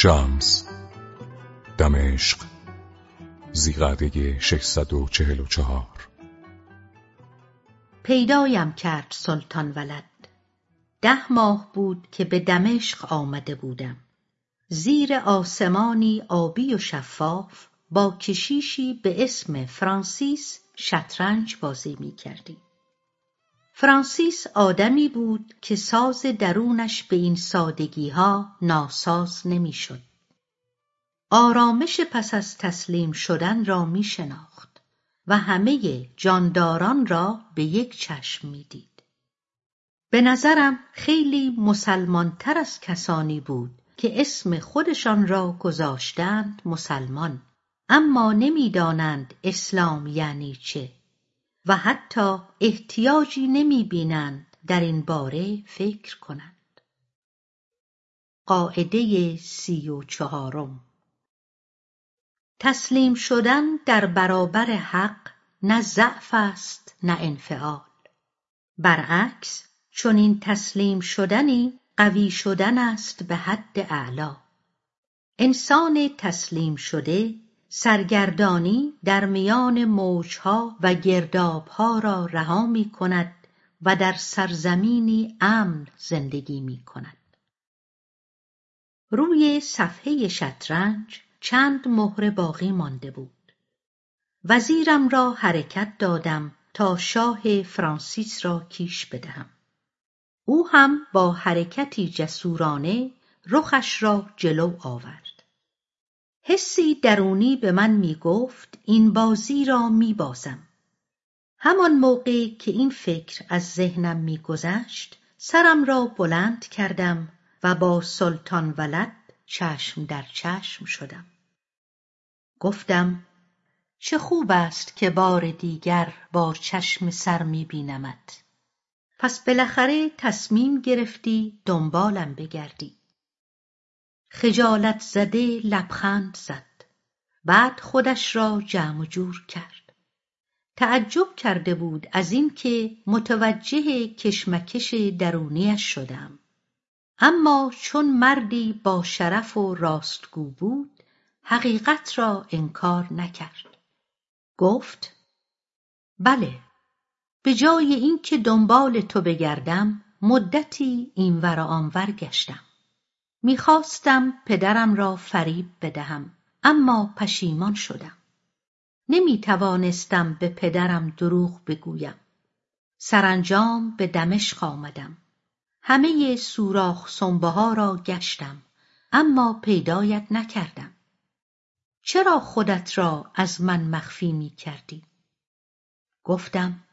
شمس. دمشق زیقعده 644 پیدایم کرد سلطان ولد. ده ماه بود که به دمشق آمده بودم. زیر آسمانی آبی و شفاف با کشیشی به اسم فرانسیس شطرنج بازی می کردیم. فرانسیس آدمی بود که ساز درونش به این سادگی ها ناساز نمی‌شد. آرامش پس از تسلیم شدن را می شناخت و همه جانداران را به یک چشم می دید. به نظرم خیلی مسلمانتر از کسانی بود که اسم خودشان را گذاشتند مسلمان اما نمی‌دانند اسلام یعنی چه و حتی احتیاجی نمی‌بینند در این باره فکر کنند. قاعده سی و چهارم. تسلیم شدن در برابر حق نه ضعف است نه انفعال. برعکس چنین تسلیم شدنی قوی شدن است به حد اعلا انسان تسلیم شده سرگردانی در میان موجها و گردابها را رها می کند و در سرزمینی امن زندگی می کند. روی صفحه شطرنج چند مهره باقی مانده بود. وزیرم را حرکت دادم تا شاه فرانسیس را کیش بدهم. او هم با حرکتی جسورانه رخش را جلو آورد. حسی درونی به من می گفت این بازی را می بازم. همان موقع که این فکر از ذهنم می گذشت سرم را بلند کردم و با سلطان ولد چشم در چشم شدم. گفتم چه خوب است که بار دیگر با چشم سر می بینمت. پس بالاخره تصمیم گرفتی دنبالم بگردی. خجالت زده لبخند زد. بعد خودش را جمع جور کرد. تعجب کرده بود از اینکه متوجه کشمکش درونیش شدم. اما چون مردی با شرف و راستگو بود حقیقت را انکار نکرد. گفت بله به جای اینکه دنبال تو بگردم مدتی اینور آنور گشتم. می‌خواستم پدرم را فریب بدهم اما پشیمان شدم. نمی‌توانستم به پدرم دروغ بگویم. سرانجام به دمشق آمدم. همه سوراخ سنبه ها را گشتم اما پیدایت نکردم. چرا خودت را از من مخفی می کردی؟ گفتم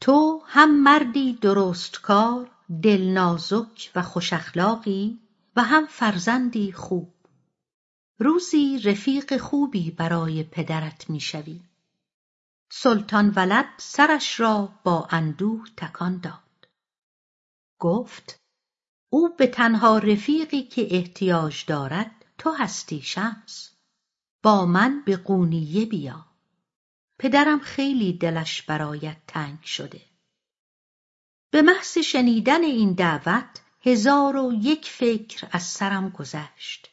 تو هم مردی درستکار دلنازک و خوش اخلاقی و هم فرزندی خوب. روزی رفیق خوبی برای پدرت می‌شوی. سلطان ولد سرش را با اندوه تکان داد. گفت او به تنها رفیقی که احتیاج دارد تو هستی شمس. با من به قونیه بیا. پدرم خیلی دلش برایت تنگ شده. به محض شنیدن این دعوت هزار و یک فکر از سرم گذشت.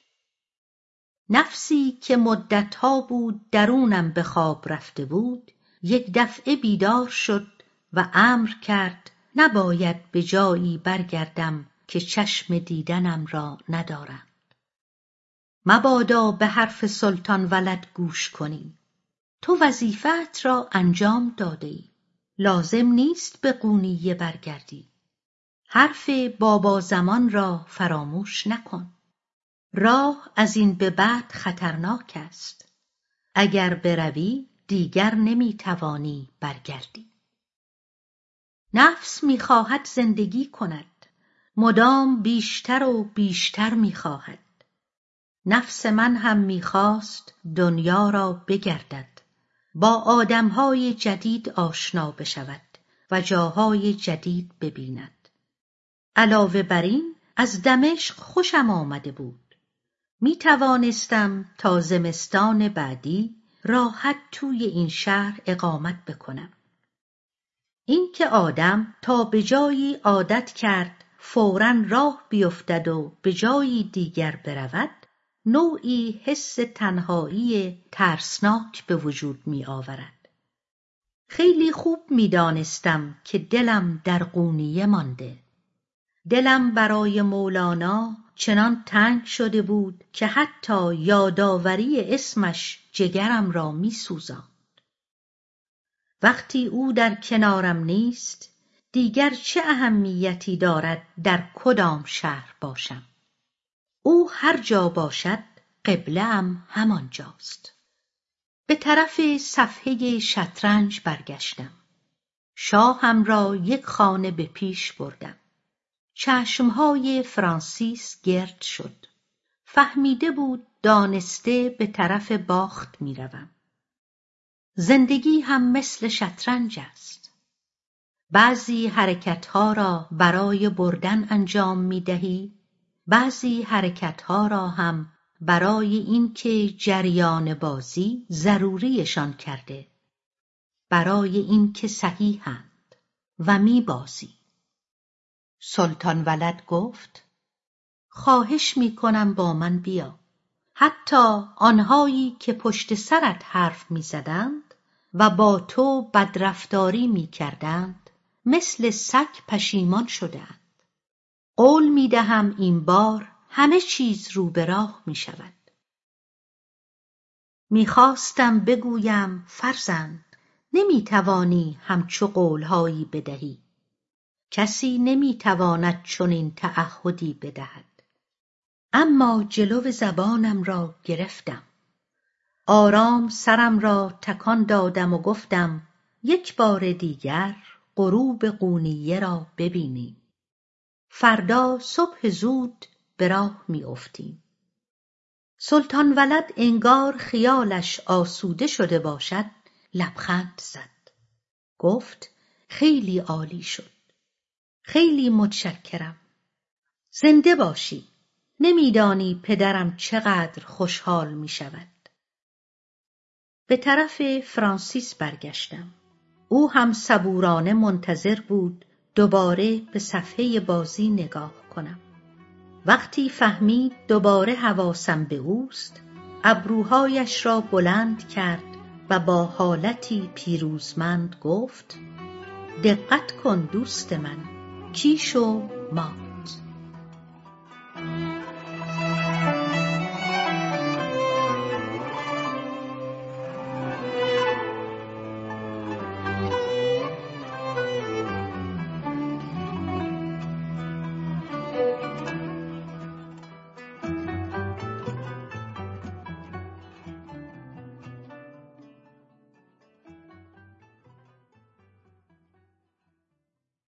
نفسی که مدتها بود درونم به خواب رفته بود یک دفعه بیدار شد و امر کرد نباید به جایی برگردم که چشم دیدنم را ندارند مبادا به حرف سلطان ولد گوش کنی. تو وظیفت را انجام داده ای لازم نیست به قونیه برگردی. حرف بابا زمان را فراموش نکن. راه از این به بعد خطرناک است. اگر بروی دیگر نمی‌توانی برگردی. نفس می‌خواهد زندگی کند. مدام بیشتر و بیشتر می‌خواهد. نفس من هم می‌خواست دنیا را بگردد. با آدمهای جدید آشنا بشود و جاهای جدید ببیند. علاوه بر این از دمشق خوشم آمده بود می توانستم تا زمستان بعدی راحت توی این شهر اقامت بکنم اینکه آدم تا به جایی عادت کرد فورا راه بیفتد و به جایی دیگر برود نوعی حس تنهایی ترسناک به وجود می آورد. خیلی خوب می دانستم که دلم در قونیه مانده. دلم برای مولانا چنان تنگ شده بود که حتی یادآوری اسمش جگرم را می سوزاند. وقتی او در کنارم نیست دیگر چه اهمیتی دارد در کدام شهر باشم؟ او هر جا باشد قبله ام همانجاست به طرف صفحه شطرنج برگشتم. شاهم را یک خانه به پیش بردم. چشمهای فرانسیس گرد شد. فهمیده بود دانسته به طرف باخت می‌روم. زندگی هم مثل شطرنج است. بعضی حرکتها را برای بردن انجام می‌دهی بعضی حرکتها را هم برای اینکه جریان بازی ضروریشان کرده برای اینکه صحیحند و میبازی. سلطان ولد گفت خواهش می‌کنم با من بیا. حتی آنهایی که پشت سرت حرف می‌زدند و با تو بدرفتاری می‌کردند مثل سگ پشیمان شدهاند. قول می‌دهم این بار همه چیز رو به راه می‌شود. می‌خواستم بگویم فرزند نمی‌توانی همچو قولهایی بدهی. کسی نمی‌تواند چنین تعهدی بدهد. اما جلو زبانم را گرفتم. آرام سرم را تکان دادم و گفتم یک بار دیگر غروب قونیه را ببینیم. فردا صبح زود به راه میافتیم. سلطان ولد انگار خیالش آسوده شده باشد لبخند زد. گفت خیلی عالی شد. خیلی متشکرم. زنده باشی. نمیدانی پدرم چقدر خوشحال می شود به طرف فرانسیس برگشتم. او هم صبورانه منتظر بود دوباره به صفحه بازی نگاه کنم. وقتی فهمید دوباره حواسم به اوست ابروهایش را بلند کرد و با حالتی پیروزمند گفت دقت کن دوست من. کیش و مات